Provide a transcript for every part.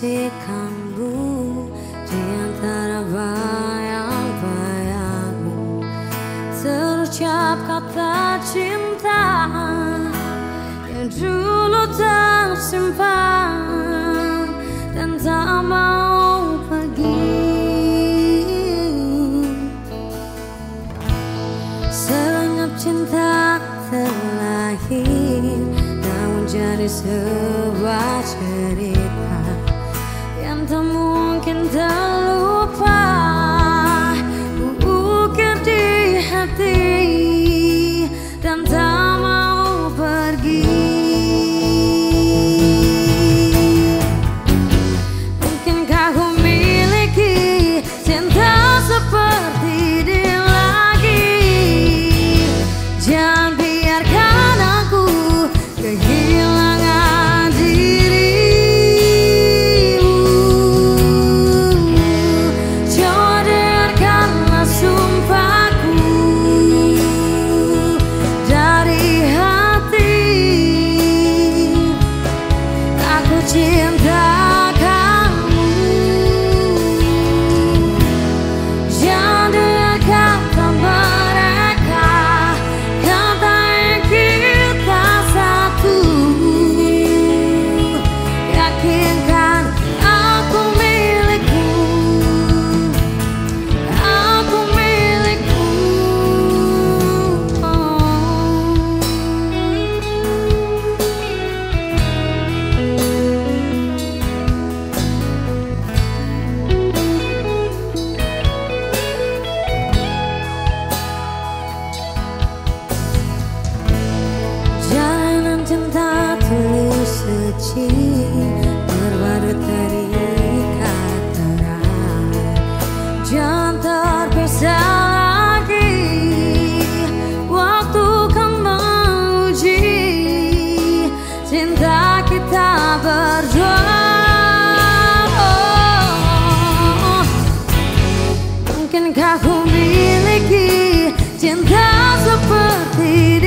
bisikanmu di antara bayang-bayangmu terucap kata cinta yang dulu tersimpan dan tak mau pergi. Selenggap cinta terlahir namun jadi sebuah cerita suci Berbadu terikat erat. Jangan terpisah lagi. Waktu kan menguji Cinta kita berdua. Oh, Mungkinkah ku miliki cinta seperti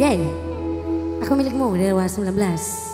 Yeay. Aku milikmu dari 19.